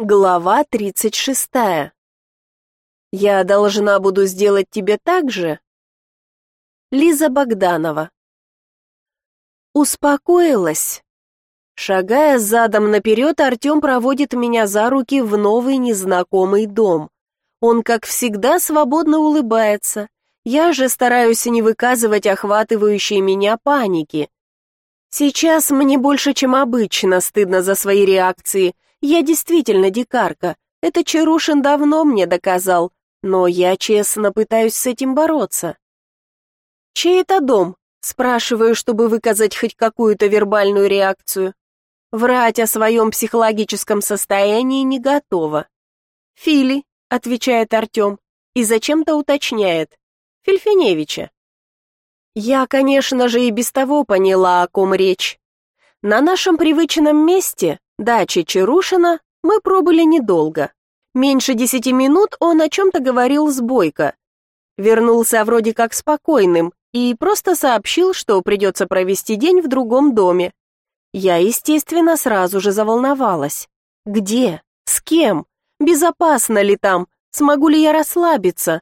Глава 36. Я должна буду сделать тебе так же? Лиза Богданова. Успокоилась. Шагая задом наперед, Артем проводит меня за руки в новый незнакомый дом. Он, как всегда, свободно улыбается. Я же стараюсь не выказывать охватывающей меня паники. Сейчас мне больше, чем обычно, стыдно за свои реакции – я действительно дикарка. Это Чарушин давно мне доказал, но я честно пытаюсь с этим бороться. Чей это дом? Спрашиваю, чтобы выказать хоть какую-то вербальную реакцию. Врать о своем психологическом состоянии не готова. «Фили», — отвечает Артем, и зачем-то уточняет. «Фельфиневича». Я, конечно же, и без того поняла, о ком речь. На нашем привычном месте Дачи Чарушина мы пробыли недолго. Меньше десяти минут он о чем-то говорил с Бойко. Вернулся вроде как спокойным и просто сообщил, что придется провести день в другом доме. Я, естественно, сразу же заволновалась. Где? С кем? Безопасно ли там? Смогу ли я расслабиться?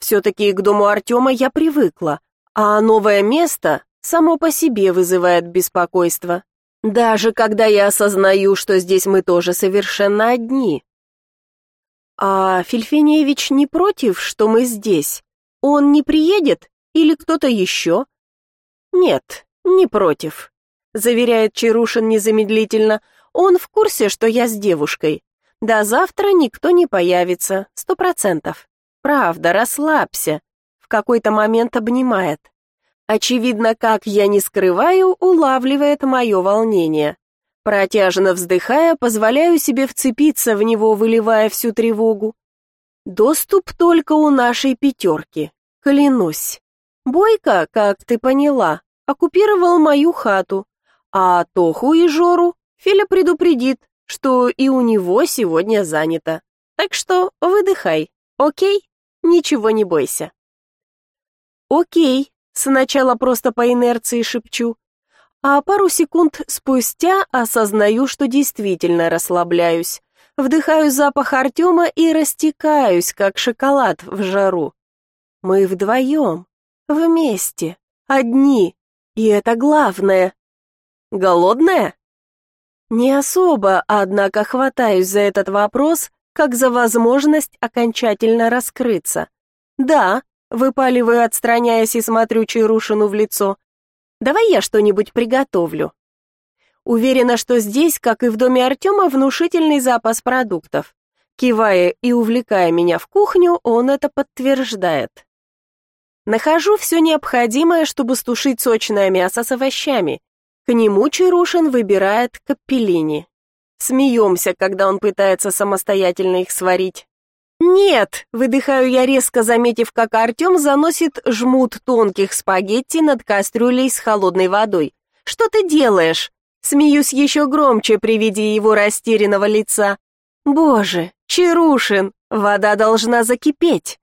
Все-таки к дому Артема я привыкла, а новое место само по себе вызывает беспокойство. Даже когда я осознаю, что здесь мы тоже совершенно одни. А Фельфиневич не против, что мы здесь? Он не приедет или кто-то еще? Нет, не против, заверяет Чарушин незамедлительно. Он в курсе, что я с девушкой. До завтра никто не появится, сто процентов. Правда, расслабься. В какой-то момент обнимает. Очевидно, как я не скрываю, улавливает мое волнение. Протяжно вздыхая, позволяю себе вцепиться в него, выливая всю тревогу. Доступ только у нашей пятерки, клянусь. Бойко, как ты поняла, оккупировал мою хату, а Тоху и Жору Филя предупредит, что и у него сегодня занято. Так что выдыхай, окей? Ничего не бойся. Окей, Сначала просто по инерции шепчу, а пару секунд спустя осознаю, что действительно расслабляюсь. Вдыхаю запах Артема и растекаюсь, как шоколад в жару. Мы вдвоем, вместе, одни, и это главное. Голодная? Не особо, однако хватаюсь за этот вопрос, как за возможность окончательно раскрыться. Да, Выпаливаю, отстраняясь и смотрю Чарушину в лицо. «Давай я что-нибудь приготовлю». Уверена, что здесь, как и в доме Артема, внушительный запас продуктов. Кивая и увлекая меня в кухню, он это подтверждает. Нахожу все необходимое, чтобы стушить сочное мясо с овощами. К нему Чарушин выбирает капеллини. Смеемся, когда он пытается самостоятельно их сварить. «Нет!» — выдыхаю я резко, заметив, как Артем заносит жмут тонких спагетти над кастрюлей с холодной водой. «Что ты делаешь?» Смеюсь еще громче при виде его растерянного лица. «Боже, Чарушин, вода должна закипеть!»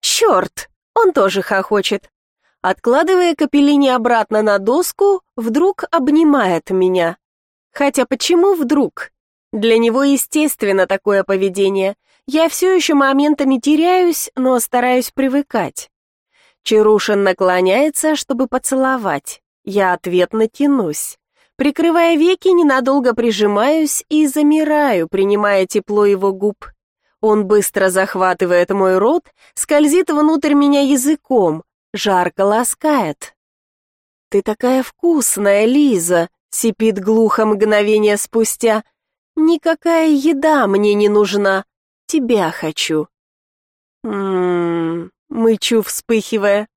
«Черт!» — он тоже хохочет. Откладывая капеллини обратно на доску, вдруг обнимает меня. Хотя почему вдруг? Для него естественно такое поведение. Я все еще моментами теряюсь, но стараюсь привыкать. Чарушин наклоняется, чтобы поцеловать. Я ответно тянусь. Прикрывая веки, ненадолго прижимаюсь и замираю, принимая тепло его губ. Он быстро захватывает мой рот, скользит внутрь меня языком, жарко ласкает. «Ты такая вкусная, Лиза!» — сипит глухо мгновение спустя. «Никакая еда мне не нужна, тебя хочу». «Ммм...» — мычу, вспыхивая.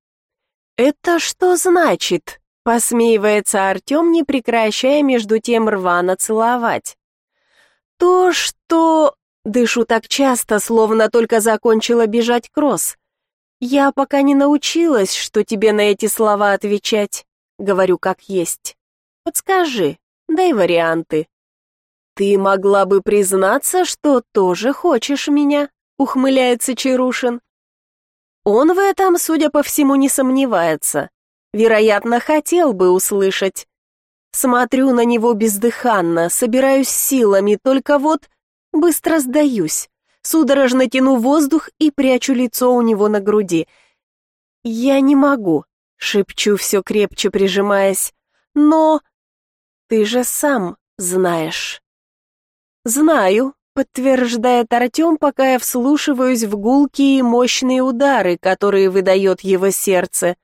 «Это что значит?» — посмеивается Артем, не прекращая между тем рвано целовать. «То, что...» — дышу так часто, словно только закончила бежать кросс. «Я пока не научилась, что тебе на эти слова отвечать. Говорю как есть. Подскажи, дай варианты». «Ты могла бы признаться, что тоже хочешь меня», — ухмыляется Чарушин. Он в этом, судя по всему, не сомневается. Вероятно, хотел бы услышать. Смотрю на него бездыханно, собираюсь силами, только вот Быстро сдаюсь. Судорожно тяну воздух и прячу лицо у него на груди. «Я не могу», — шепчу все крепче прижимаясь. «Но ты же сам знаешь». «Знаю», — подтверждает Артем, пока я вслушиваюсь в гулкие и мощные удары, которые выдает его сердце.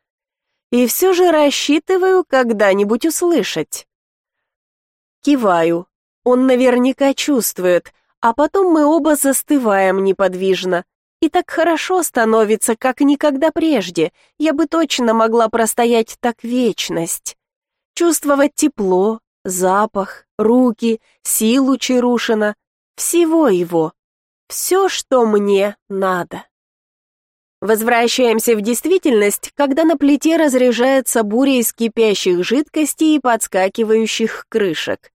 И все же рассчитываю когда-нибудь услышать. Киваю. Он наверняка чувствует, а потом мы оба застываем неподвижно. И так хорошо становится, как никогда прежде. Я бы точно могла простоять так вечность. Чувствовать тепло, запах, руки, силу Чарушина, всего его. Все, что мне надо. Возвращаемся в действительность, когда на плите разряжается буря из кипящих жидкостей и подскакивающих крышек.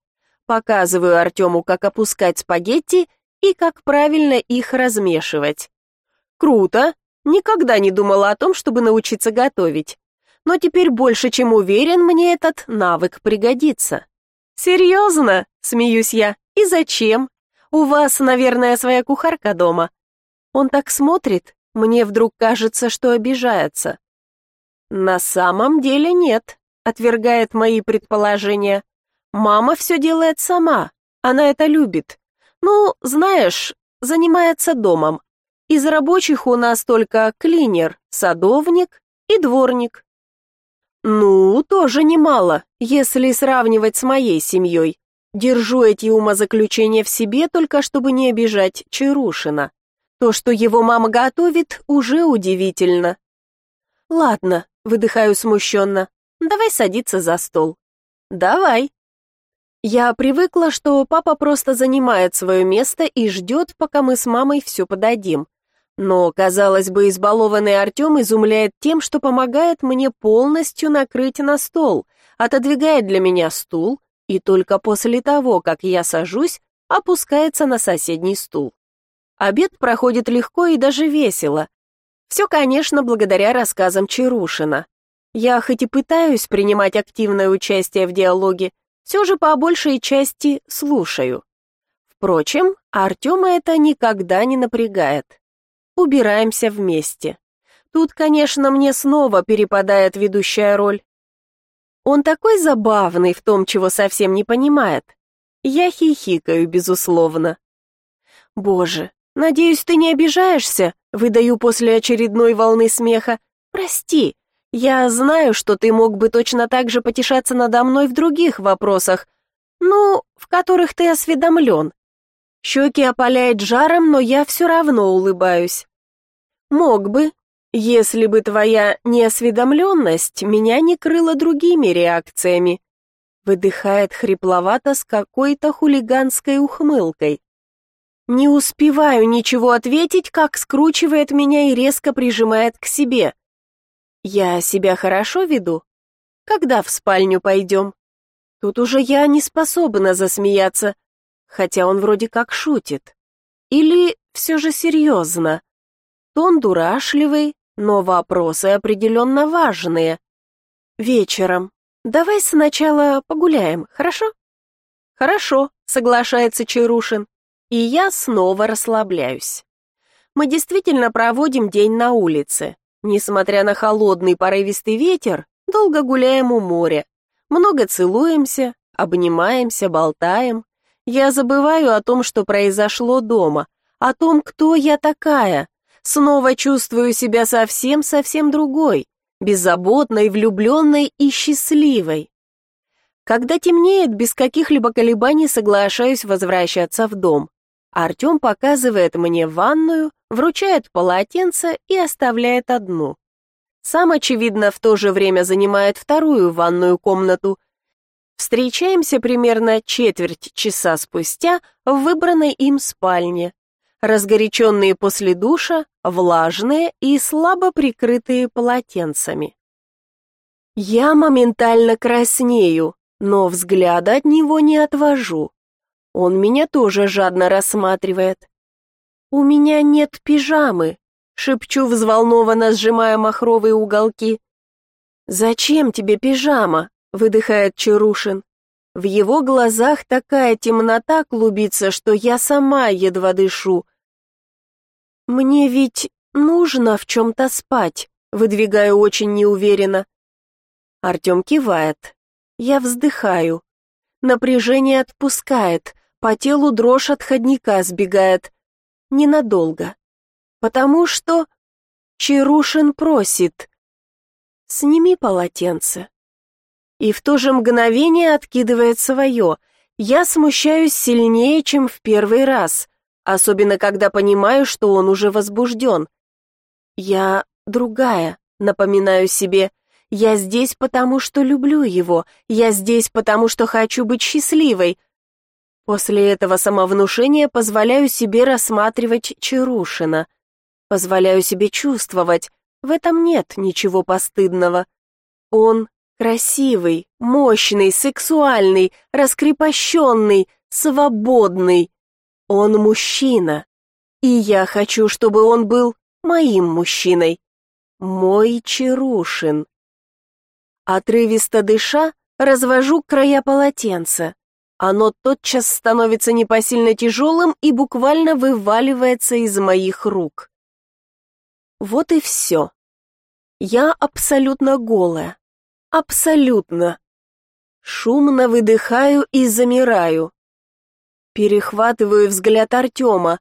Показываю Артему, как опускать спагетти и как правильно их размешивать. Круто! Никогда не думала о том, чтобы научиться готовить. Но теперь больше чем уверен, мне этот навык пригодится. «Серьезно?» — смеюсь я. «И зачем? У вас, наверное, своя кухарка дома». Он так смотрит, мне вдруг кажется, что обижается. «На самом деле нет», — отвергает мои предположения. «Мама все делает сама, она это любит. Ну, знаешь, занимается домом. Из рабочих у нас только клинер, садовник и дворник. Ну, тоже немало, если сравнивать с моей семьей. Держу эти умозаключения в себе, только чтобы не обижать Чарушина. То, что его мама готовит, уже удивительно. Ладно, выдыхаю смущенно. Давай садиться за стол. Давай. Я привыкла, что папа просто занимает свое место и ждет, пока мы с мамой все подадим. Но, казалось бы, избалованный Артем изумляет тем, что помогает мне полностью накрыть на стол, отодвигает для меня стул и только после того, как я сажусь, опускается на соседний стул. Обед проходит легко и даже весело. Все, конечно, благодаря рассказам Чарушина. Я хоть и пытаюсь принимать активное участие в диалоге, все же по большей части слушаю. Впрочем, Артема это никогда не напрягает убираемся вместе. Тут, конечно, мне снова перепадает ведущая роль. Он такой забавный в том, чего совсем не понимает. Я хихикаю, безусловно. Боже, надеюсь, ты не обижаешься, выдаю после очередной волны смеха. Прости, я знаю, что ты мог бы точно так же потешаться надо мной в других вопросах, ну, в которых ты осведомлен. Щеки опаляет жаром, но я все равно улыбаюсь. Мог бы, если бы твоя неосведомленность меня не крыла другими реакциями. Выдыхает хрипловато с какой-то хулиганской ухмылкой. Не успеваю ничего ответить, как скручивает меня и резко прижимает к себе. Я себя хорошо веду? Когда в спальню пойдем? Тут уже я не способна засмеяться, хотя он вроде как шутит. Или все же серьезно? Тон дурашливый, но вопросы определенно важные. Вечером. Давай сначала погуляем, хорошо? Хорошо, соглашается Чарушин. И я снова расслабляюсь. Мы действительно проводим день на улице. Несмотря на холодный порывистый ветер, долго гуляем у моря. Много целуемся, обнимаемся, болтаем. Я забываю о том, что произошло дома, о том, кто я такая, снова чувствую себя совсем-совсем другой, беззаботной, влюбленной и счастливой. Когда темнеет, без каких-либо колебаний соглашаюсь возвращаться в дом. Артем показывает мне ванную, вручает полотенце и оставляет одну. Сам, очевидно, в то же время занимает вторую ванную комнату. Встречаемся примерно четверть часа спустя в выбранной им спальне разгоряченные после душа, влажные и слабо прикрытые полотенцами. Я моментально краснею, но взгляда от него не отвожу. Он меня тоже жадно рассматривает. «У меня нет пижамы», — шепчу взволнованно, сжимая махровые уголки. «Зачем тебе пижама?» — выдыхает Чарушин. В его глазах такая темнота клубится, что я сама едва дышу. Мне ведь нужно в чем-то спать, выдвигаю очень неуверенно. Артем кивает. Я вздыхаю. Напряжение отпускает, по телу дрожь отходника сбегает. Ненадолго. Потому что... Чарушин просит. «Сними полотенце» и в то же мгновение откидывает свое. Я смущаюсь сильнее, чем в первый раз, особенно когда понимаю, что он уже возбужден. Я другая, напоминаю себе. Я здесь потому, что люблю его. Я здесь потому, что хочу быть счастливой. После этого самовнушения позволяю себе рассматривать Чарушина. Позволяю себе чувствовать. В этом нет ничего постыдного. Он Красивый, мощный, сексуальный, раскрепощенный, свободный. Он мужчина. И я хочу, чтобы он был моим мужчиной. Мой Чарушин. Отрывисто дыша, развожу края полотенца. Оно тотчас становится непосильно тяжелым и буквально вываливается из моих рук. Вот и все. Я абсолютно голая. Абсолютно. Шумно выдыхаю и замираю. Перехватываю взгляд Артема,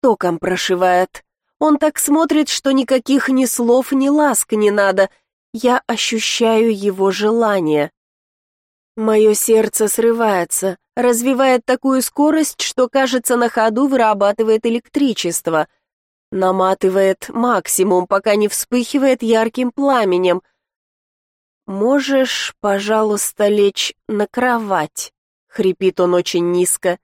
током прошивает. Он так смотрит, что никаких ни слов, ни ласк не надо. Я ощущаю его желание. Мое сердце срывается, развивает такую скорость, что, кажется, на ходу вырабатывает электричество. Наматывает максимум, пока не вспыхивает ярким пламенем. «Можешь, пожалуйста, лечь на кровать?» — хрипит он очень низко.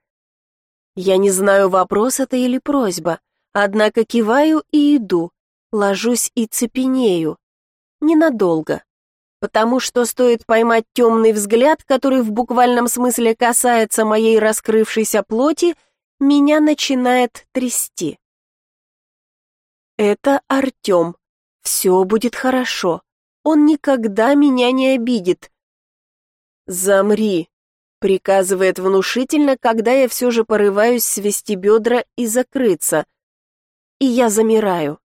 Я не знаю, вопрос это или просьба, однако киваю и иду, ложусь и цепенею. Ненадолго, потому что стоит поймать темный взгляд, который в буквальном смысле касается моей раскрывшейся плоти, меня начинает трясти. Это Артем. Все будет хорошо. Он никогда меня не обидит. «Замри», — приказывает внушительно, когда я все же порываюсь свести бедра и закрыться. И я замираю.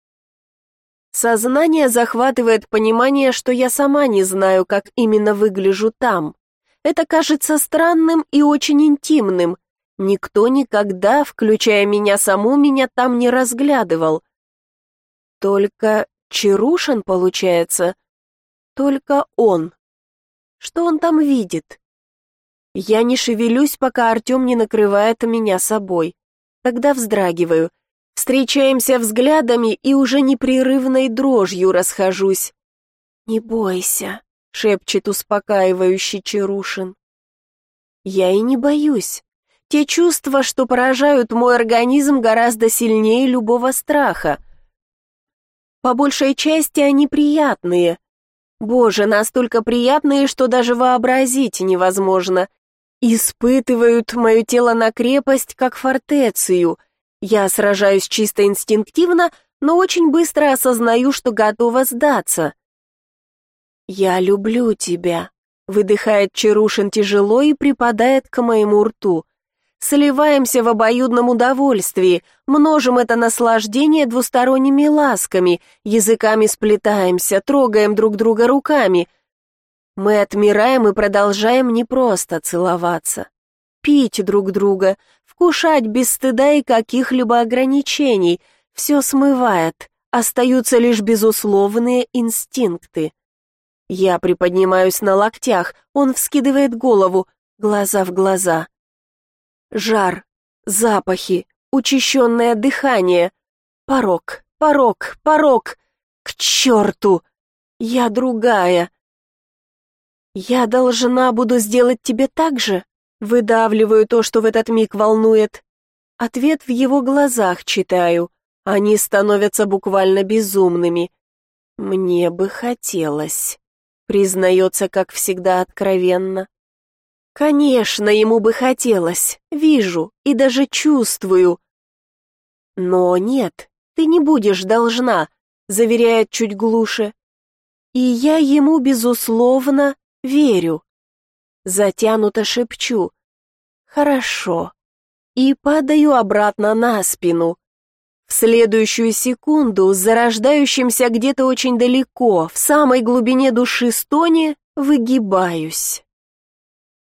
Сознание захватывает понимание, что я сама не знаю, как именно выгляжу там. Это кажется странным и очень интимным. Никто никогда, включая меня саму, меня там не разглядывал. Только Чарушин, получается, только он. Что он там видит? Я не шевелюсь, пока Артем не накрывает меня собой. Тогда вздрагиваю. Встречаемся взглядами и уже непрерывной дрожью расхожусь. «Не бойся», — шепчет успокаивающий Чарушин. Я и не боюсь. Те чувства, что поражают мой организм, гораздо сильнее любого страха. По большей части они приятные, Боже, настолько приятные, что даже вообразить невозможно. Испытывают мое тело на крепость, как фортецию. Я сражаюсь чисто инстинктивно, но очень быстро осознаю, что готова сдаться. «Я люблю тебя», — выдыхает Чарушин тяжело и припадает к моему рту сливаемся в обоюдном удовольствии, множим это наслаждение двусторонними ласками, языками сплетаемся, трогаем друг друга руками. Мы отмираем и продолжаем не просто целоваться. Пить друг друга, вкушать без стыда и каких-либо ограничений, все смывает, остаются лишь безусловные инстинкты. Я приподнимаюсь на локтях, он вскидывает голову, глаза в глаза. Жар, запахи, учащенное дыхание. Порог, порог, порог. К черту! Я другая. Я должна буду сделать тебе так же? Выдавливаю то, что в этот миг волнует. Ответ в его глазах читаю. Они становятся буквально безумными. Мне бы хотелось. Признается, как всегда, откровенно. Конечно, ему бы хотелось, вижу и даже чувствую. Но нет, ты не будешь должна, заверяет чуть глуше. И я ему, безусловно, верю. Затянуто шепчу. Хорошо. И падаю обратно на спину. В следующую секунду, зарождающимся где-то очень далеко, в самой глубине души стоне, выгибаюсь.